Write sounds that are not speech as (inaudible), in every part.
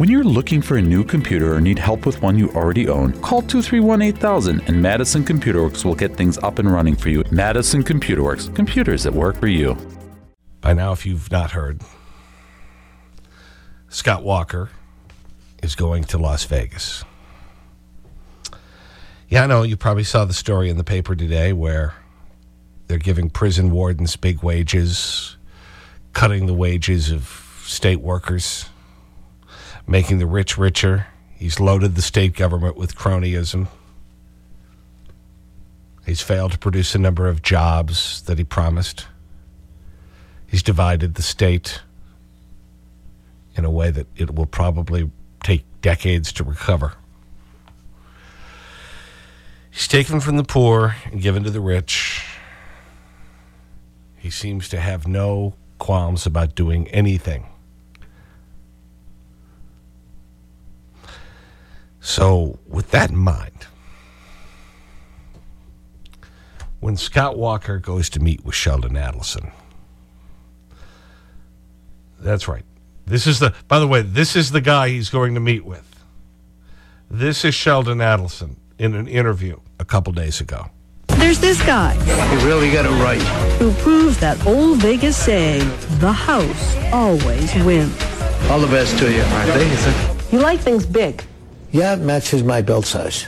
When you're looking for a new computer or need help with one you already own, call 231 8000 and Madison Computer Works will get things up and running for you. Madison Computer Works, computers that work for you. By now, if you've not heard, Scott Walker is going to Las Vegas. Yeah, I know. You probably saw the story in the paper today where they're giving prison wardens big wages, cutting the wages of state workers making the rich richer. He's loaded the state government with cronyism. He's failed to produce a number of jobs that he promised. He's divided the state in a way that it will probably take decades to recover. He's taken from the poor and given to the rich. He seems to have no qualms about doing anything So, with that in mind, when Scott Walker goes to meet with Sheldon Adelson, that's right. This is the, by the way, this is the guy he's going to meet with. This is Sheldon Adelson in an interview a couple days ago. There's this guy. You really got it right. Who proves that old Vegas saying, the house always wins. All the best to you. All right, thank you, sir. You like things big. Yeah, it matches my belt size.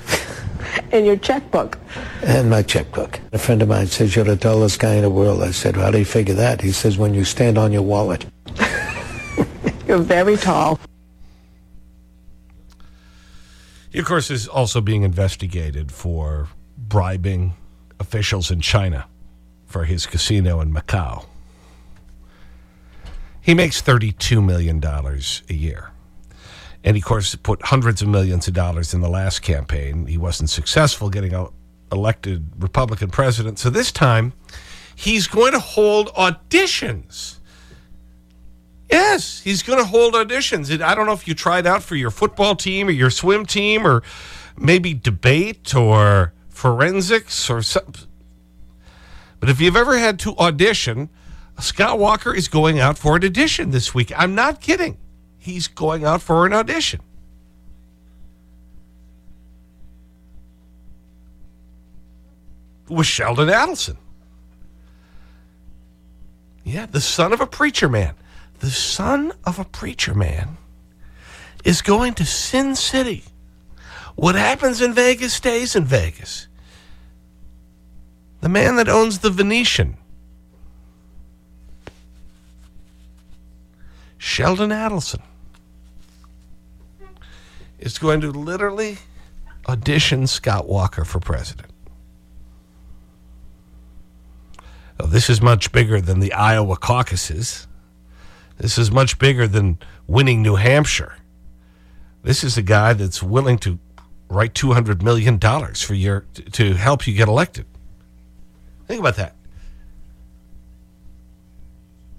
(laughs) and your checkbook. And my checkbook. A friend of mine says, you're the dullest guy in the world. I said, how do you figure that? He says, when you stand on your wallet. (laughs) you're very tall. He, of course, is also being investigated for bribing officials in China for his casino in Macau. He makes $32 million a year. And he, of course, put hundreds of millions of dollars in the last campaign. He wasn't successful getting elected Republican president. So this time, he's going to hold auditions. Yes, he's going to hold auditions. I don't know if you tried out for your football team or your swim team or maybe debate or forensics or something. But if you've ever had to audition, Scott Walker is going out for an audition this week. I'm not kidding he's going out for an audition. With Sheldon Adelson. Yeah, the son of a preacher man. The son of a preacher man is going to Sin City. What happens in Vegas stays in Vegas. The man that owns the Venetian Sheldon Adelson is going to literally audition Scott Walker for president. Oh, this is much bigger than the Iowa caucuses. This is much bigger than winning New Hampshire. This is a guy that's willing to write $200 million for your, to help you get elected. Think about that.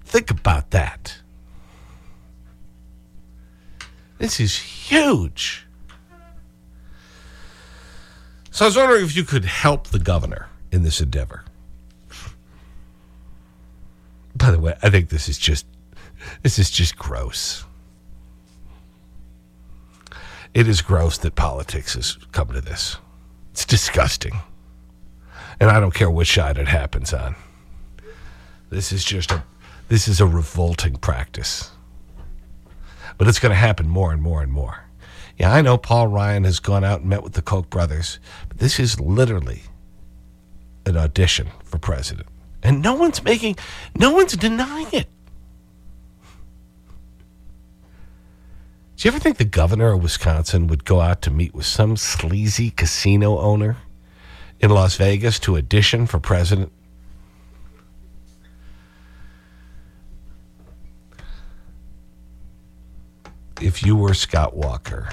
Think about that. This is huge. So I was wondering if you could help the governor in this endeavor. By the way, I think this is just, this is just gross. It is gross that politics has come to this. It's disgusting. And I don't care which side it happens on. This is just a, this is a revolting practice. But it's going to happen more and more and more. Yeah, I know Paul Ryan has gone out and met with the Koch brothers, but this is literally an audition for president. And no one's making, no one's denying it. Do you ever think the governor of Wisconsin would go out to meet with some sleazy casino owner in Las Vegas to audition for president? If you were Scott Walker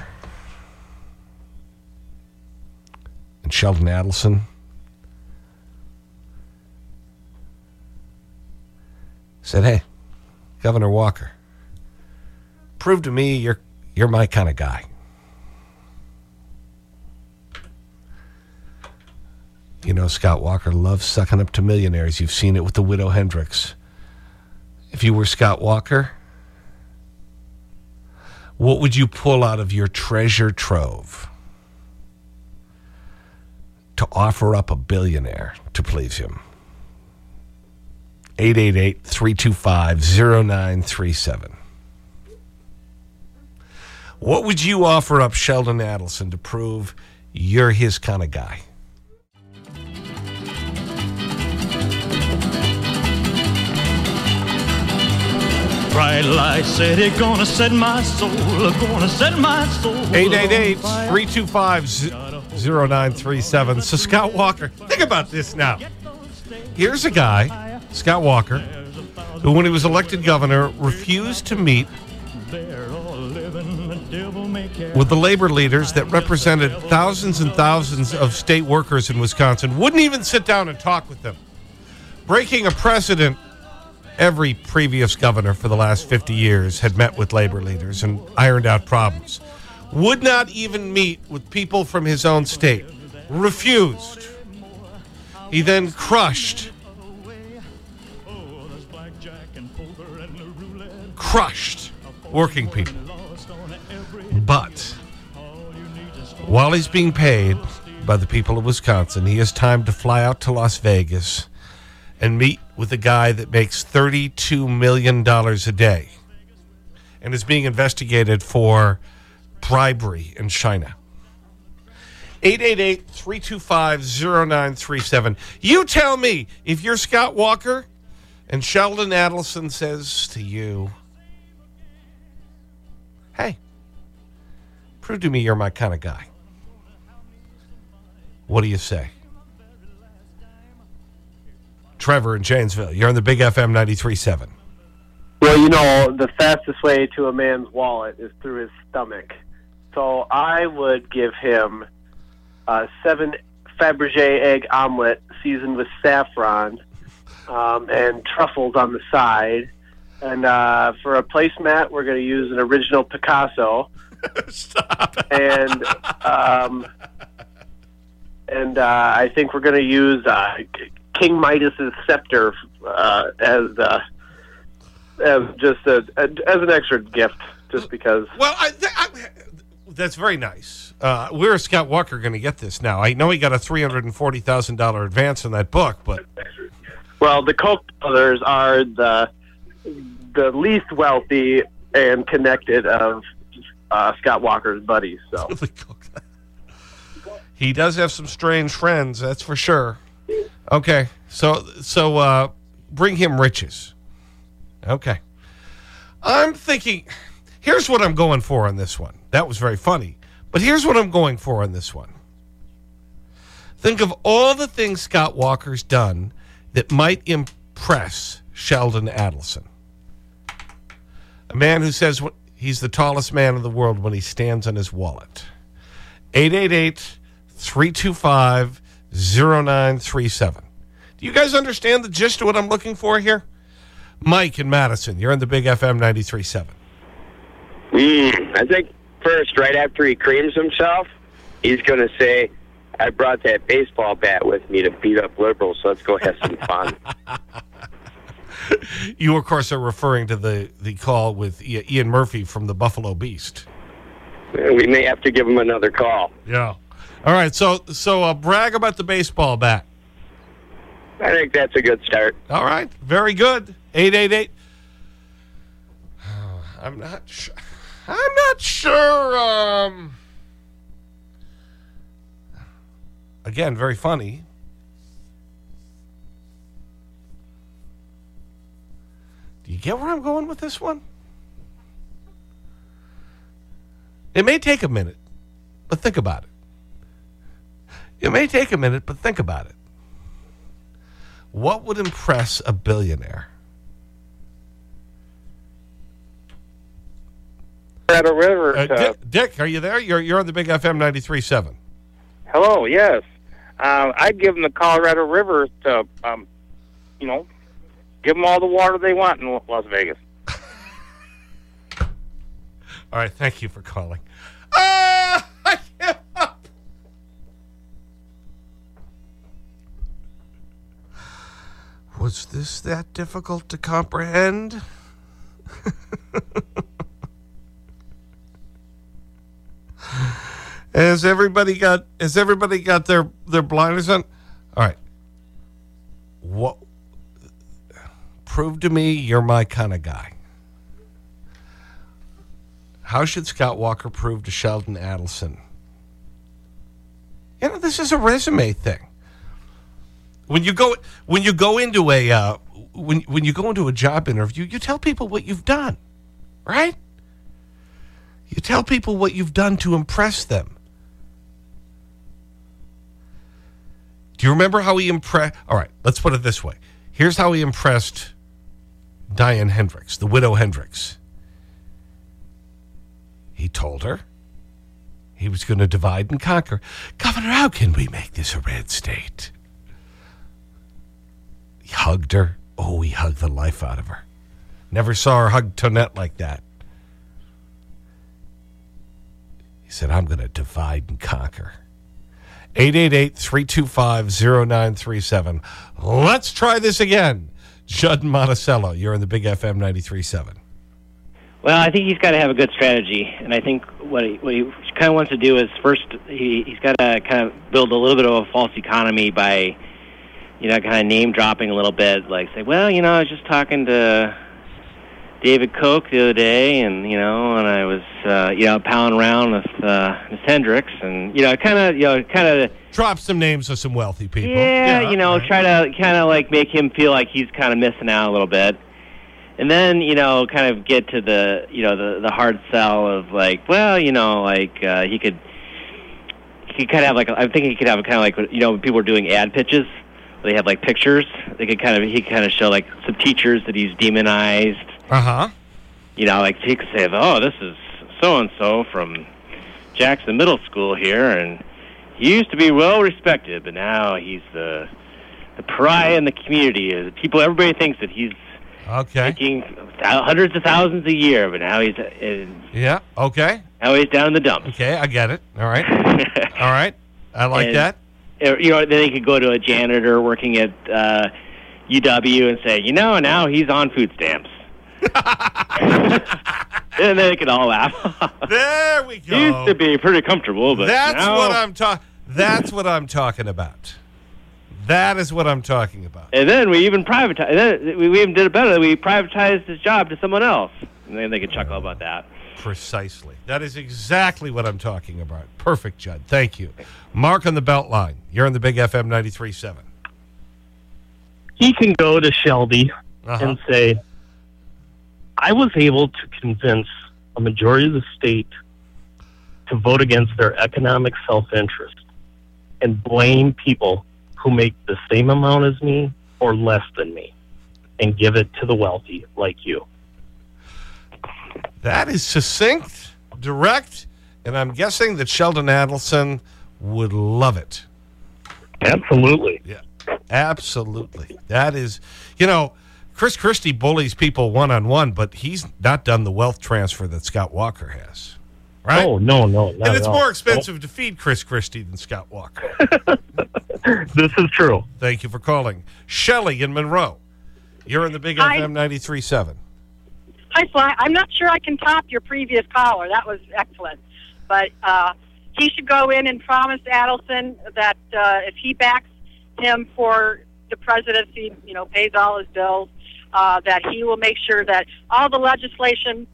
and Sheldon Adelson said, hey, Governor Walker, prove to me you're, you're my kind of guy. You know, Scott Walker loves sucking up to millionaires. You've seen it with the widow Hendricks. If you were Scott Walker, What would you pull out of your treasure trove to offer up a billionaire to please him? 888 325 0937. What would you offer up Sheldon Adelson to prove you're his kind of guy? Bright light city, gonna set my soul, gonna set my soul. 888 325 0937. So, Scott Walker, think about this now. Here's a guy, Scott Walker, who, when he was elected governor, refused to meet with the labor leaders that represented thousands and thousands of state workers in Wisconsin, wouldn't even sit down and talk with them. Breaking a precedent, every previous governor for the last 50 years had met with labor leaders and ironed out problems. Would not even meet with people from his own state. Refused. He then crushed. Crushed working people. But while he's being paid by the people of Wisconsin, he has time to fly out to Las Vegas and meet with a guy that makes $32 million a day and is being investigated for bribery in China. 888-325-0937. You tell me, if you're Scott Walker and Sheldon Adelson says to you, hey, prove to me you're my kind of guy. What do you say? Trevor in Janesville, you're on the Big FM 93.7. Well, you know, the fastest way to a man's wallet is through his stomach. So I would give him a seven Fabergé egg omelet seasoned with saffron um, and truffles on the side. And uh, for a placemat, we're going to use an original Picasso. (laughs) Stop. And um, and uh, I think we're going to use uh, King Midas's scepter uh, as uh, as just a, as an extra gift, just because. Well, I, I, that's very nice. Uh, where is Scott Walker going to get this now? I know he got a $340,000 advance on that book, but. Well, the Koch brothers are the the least wealthy and connected of uh, Scott Walker's buddies. So (laughs) he does have some strange friends, that's for sure. Okay, so so uh, bring him riches. Okay, I'm thinking. Here's what I'm going for on this one. That was very funny, but here's what I'm going for on this one. Think of all the things Scott Walker's done that might impress Sheldon Adelson. A man who says he's the tallest man in the world when he stands on his wallet. 888 325 0937. Do you guys understand the gist of what I'm looking for here? Mike in Madison, you're on the Big FM 93.7. Mm, I think first, right after he creams himself, he's going to say, I brought that baseball bat with me to beat up liberals, so let's go have some fun. (laughs) you, of course, are referring to the, the call with Ian Murphy from the Buffalo Beast. We may have to give him another call. Yeah. All right, so, so uh, brag about the baseball bat. I think that's a good start. All right, very good. 888. (sighs) I'm not sure. I'm not sure. Um, again, very funny. Do you get where I'm going with this one? It may take a minute, but think about it. It may take a minute, but think about it. What would impress a billionaire? Colorado River. Uh, Dick, Dick, are you there? You're, you're on the Big FM 93.7. Hello, yes. Uh, I'd give them the Colorado River to, um, you know, give them all the water they want in Las Vegas. (laughs) all right, thank you for calling I give up. Was this that difficult to comprehend? (laughs) Has everybody got, has everybody got their, their blinders on? All right. What, prove to me you're my kind of guy. How should Scott Walker prove to Sheldon Adelson? You know, this is a resume thing. When you go, when you go into a, uh, when, when you go into a job interview, you tell people what you've done, right? You tell people what you've done to impress them. Do you remember how he impressed? All right, let's put it this way. Here's how he impressed Diane Hendricks, the widow Hendricks. He told her he was going to divide and conquer. Governor, how can we make this a red state? Hugged her. Oh, he hugged the life out of her. Never saw her hug Tonette like that. He said, I'm going to divide and conquer. 888-325-0937. Let's try this again. Judd Monticello, you're in the Big FM 93.7. Well, I think he's got to have a good strategy, and I think what he, what he kind of wants to do is first he he's got to kind of build a little bit of a false economy by, you know, kind of name dropping a little bit, like say, well, you know, I was just talking to David Koch the other day, and you know, and I was uh, you know palling around with uh, Miss Hendricks, and you know, kind of you know, kind of Drop some names of some wealthy people. yeah, you know, try to kind of like make him feel like he's kind of missing out a little bit. And then, you know, kind of get to the, you know, the the hard sell of like, well, you know, like uh, he could he could kind of have like I think he could have a kind of like you know, when people are doing ad pitches, they have like pictures. They could kind of he kind of show like some teachers that he's demonized. Uh-huh. You know, like he could say, "Oh, this is so and so from Jackson Middle School here, and he used to be well respected, but now he's the the pariah in the community. Uh, People, everybody thinks that he's Okay. making hundreds of thousands a year, but now he's uh, Yeah, okay. now he's down in the dumps. Okay, I get it. All right. (laughs) All right. I like And- that. You know, then they could go to a janitor working at uh, UW and say, you know, now he's on food stamps. (laughs) and they could all laugh. There we (laughs) go. Used to be pretty comfortable, but That's now, what I'm talking That's what I'm talking about. That is what I'm talking about. And then we even privatized. We even did it better. We privatized his job to someone else, and then they could chuckle about that. Precisely. That is exactly what I'm talking about. Perfect, Judd. Thank you. Mark on the Beltline. You're on the Big FM 93.7. he can go to Shelby Uh-huh. and say, I was able to convince a majority of the state to vote against their economic self interest and blame people who make the same amount as me or less than me and give it to the wealthy like you. That is succinct, direct, and I'm guessing that Sheldon Adelson would love it. Absolutely. Yeah, absolutely. That is, you know, Chris Christie bullies people one on one, but he's not done the wealth transfer that Scott Walker has. Right? Oh, no, no. Not and it's more expensive to feed Chris Christie than Scott Walker. (laughs) this is true. Thank you for calling. Shelley in Monroe. You're in the Big Hi. FM 93.7. Hi, Sly. I'm not sure I can top your previous caller. That was excellent. But uh, he should go in and promise Adelson that uh, if he backs him for the presidency, you know, pays all his bills, uh, that he will make sure that all the legislation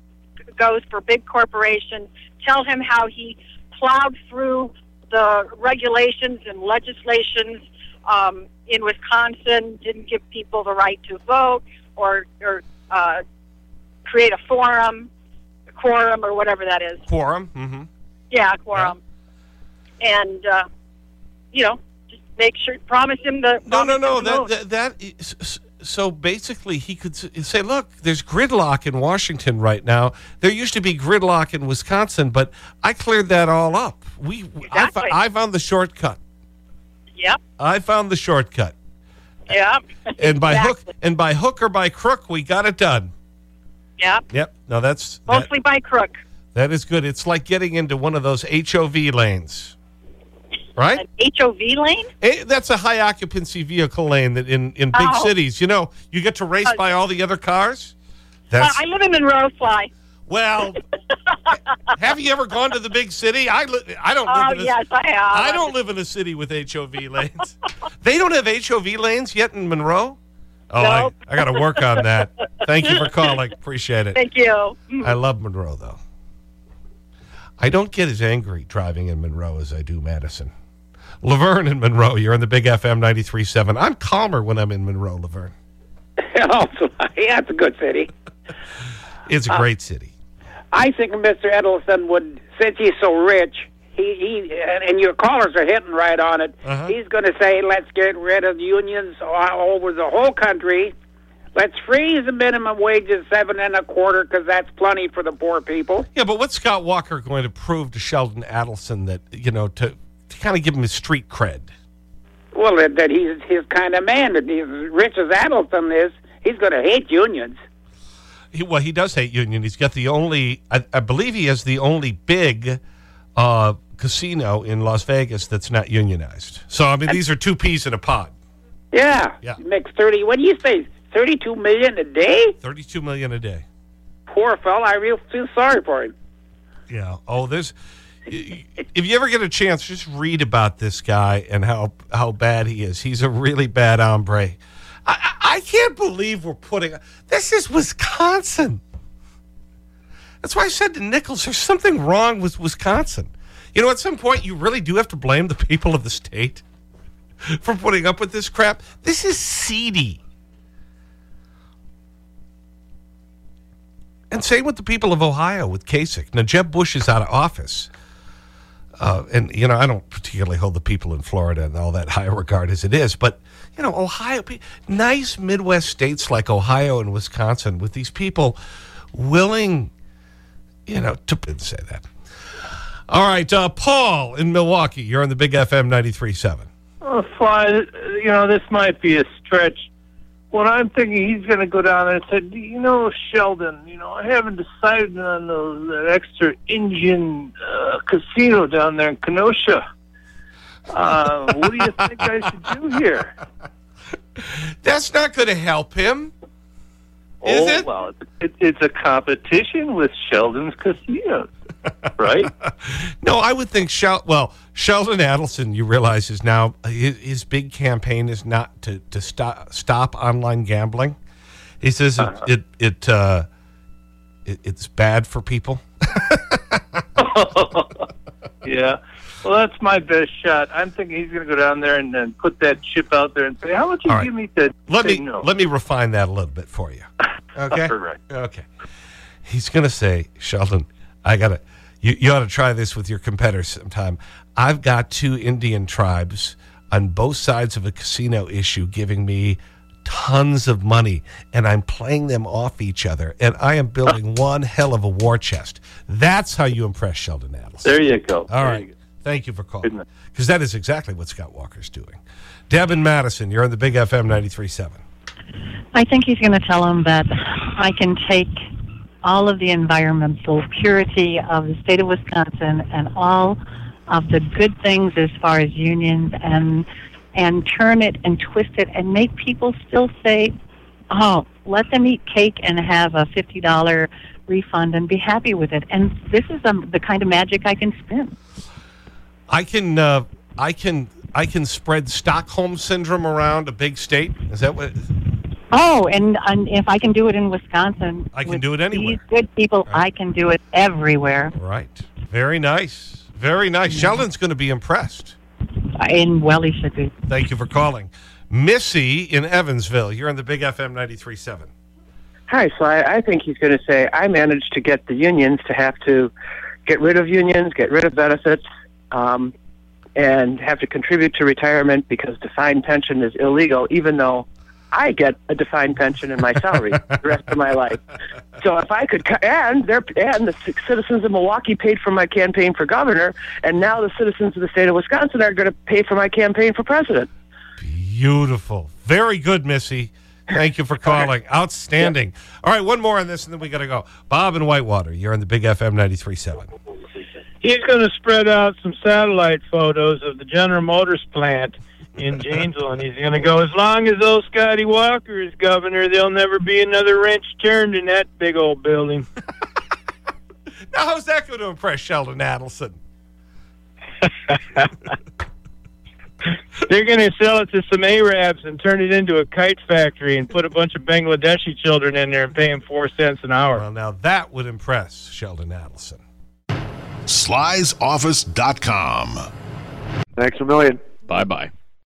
goes for big corporations. Tell him how he plowed through the regulations and legislations um, in Wisconsin, didn't give people the right to vote or, or uh, create a forum, a quorum, or whatever that is. Quorum. Mm-hmm. Yeah, a quorum. And, uh, you know, just make sure, promise him the. No, no, no. That, that, that is, so basically, he could say, look, there's gridlock in Washington right now. There used to be gridlock in Wisconsin, but I cleared that all up. We, I, Exactly. I found the shortcut. Yep, I found the shortcut. yep. And by hook (laughs) and by hook or by crook, we got it done. Yep, Yep. No, that's that, mostly by crook. that is good. It's like getting into one of those HOV lanes. Right? An HOV lane? Eh, that's a high occupancy vehicle lane that in, in big Oh. cities, you know, you get to race Uh, by all the other cars. That's I live in Monroe, Sly. Well, (laughs) have you ever gone to the big city? I, I don't live Oh, in a, yes, I have. I don't live in a city with HOV lanes. they don't have HOV lanes yet in Monroe? Oh, Nope. I, I got to work on that. Thank you for calling. (laughs) Appreciate it. Thank you. I love Monroe, though. I don't get as angry driving in Monroe as I do Madison. Laverne in Monroe, you're in the Big FM 93.7. I'm calmer when I'm in Monroe, Laverne. (laughs) yeah, it's a good city. It's a Uh, great city. I think Mr. Adelson would, since he's so rich, he, he and, your callers are hitting right on it. Uh-huh. He's going to say, let's get rid of unions all over the whole country. Let's freeze the minimum wage at seven and a quarter because that's plenty for the poor people. Yeah, but what's Scott Walker going to prove to Sheldon Adelson that, you know, to, to kind of give him his street cred? Well, that, that he's his kind of man. That he's as rich as Adelson is, he's going to hate unions. He, well, he does hate union. He's got the only, I, I believe he has the only big uh, casino in Las Vegas that's not unionized. So, I mean, these are two peas in a pod. Yeah. Yeah. He makes thirty. What do you say? Thirty-two million a day. 32 million a day. Poor fella. I real feel sorry for him. Yeah. Oh, there's. If you ever get a chance, just read about this guy and how, how bad he is. He's a really bad hombre. I, I, I can't believe we're putting. This is Wisconsin. That's why I said to Nichols, there's something wrong with Wisconsin. You know, at some point, you really do have to blame the people of the state (laughs) for putting up with this crap. This is seedy. And same with the people of Ohio with Kasich. Now, Jeb Bush is out of office. Uh, and, you know, I don't particularly hold the people in Florida in all that (laughs) high regard as it is. But, you know, Ohio, nice Midwest states like Ohio and Wisconsin with these people willing, you know, to say that. All right, uh, Paul in Milwaukee. You're on the Big FM 93.7. Oh, fine. You know, this might be a stretch. What I'm thinking, he's going to go down there and say, you know, Sheldon, you know, I haven't decided on those that extra Indian uh, casino down there in Kenosha. Uh, what do you think I should do here? (laughs) That's not going to help him. Is oh, it? well, it, it's a competition with Sheldon's casinos, (laughs) right? No, I would think, Shel well, Sheldon Adelson, you realize, is now, his, his big campaign is not to, to stop, stop online gambling. He says it, it, it, uh, it, it's bad for people. (laughs) yeah. Well, that's my best shot. I'm thinking he's going to go down there and, and put that chip out there and say, "How much you right. give me to Let me, no?" let me refine that a little bit for you. (laughs) Okay? Right. Okay. He's going to say, Sheldon, I got to, you, you ought to try this with your competitors sometime. I've got two Indian tribes on both sides of a casino issue giving me tons of money, and I'm playing them off each other, and I am building (laughs) one hell of a war chest. That's how you impress Sheldon Adelson. There you go. All There right. you go. Thank you for calling. Because that is exactly what Scott Walker's doing. Deb and Madison, you're on the Big FM 93.7. I think he's going to tell him that I can take all of the environmental purity of the state of Wisconsin and all of the good things as far as unions and and turn it and twist it and make people still say, "Oh, let them eat cake and have a fifty dollar refund and be happy with it." And this is um, the kind of magic I can spin. I can, uh, I can, I can spread Stockholm syndrome around a big state. Is that what? Oh, and, and if I can do it in Wisconsin, I can do it anywhere. These good people, I can do it everywhere. Right. Very nice. Very nice. Sheldon's going to be impressed. And well, he should be. Thank you for calling. Missy in Evansville. You're on the Big FM 93.7. Hi, so I, I think he's going to say, I managed to get the unions to have to get rid of unions, get rid of benefits, um, and have to contribute to retirement because defined pension is illegal, even though I get a defined pension in my salary the rest of my life. So if I could, and they're, and the citizens of Milwaukee paid for my campaign for governor, and now the citizens of the state of Wisconsin are going to pay for my campaign for president. Beautiful. Very good, Missy. Thank you for calling. (laughs) Outstanding. All right, one more on this, and then we got to go. Bob in Whitewater. You're on the Big FM 93.7. He's going to spread out some satellite photos of the General Motors plant in Janesville, and he's going to go, as long as old Scotty Walker is governor, there'll never be another wrench turned in that big old building. (laughs) Now, how's that going to impress Sheldon Adelson? (laughs) They're going to sell it to some Arabs and turn it into a kite factory and put a bunch of Bangladeshi children in there and pay them four cents an hour. Well, now that would impress Sheldon Adelson. Sly'sOffice.com. Thanks a million. Bye bye.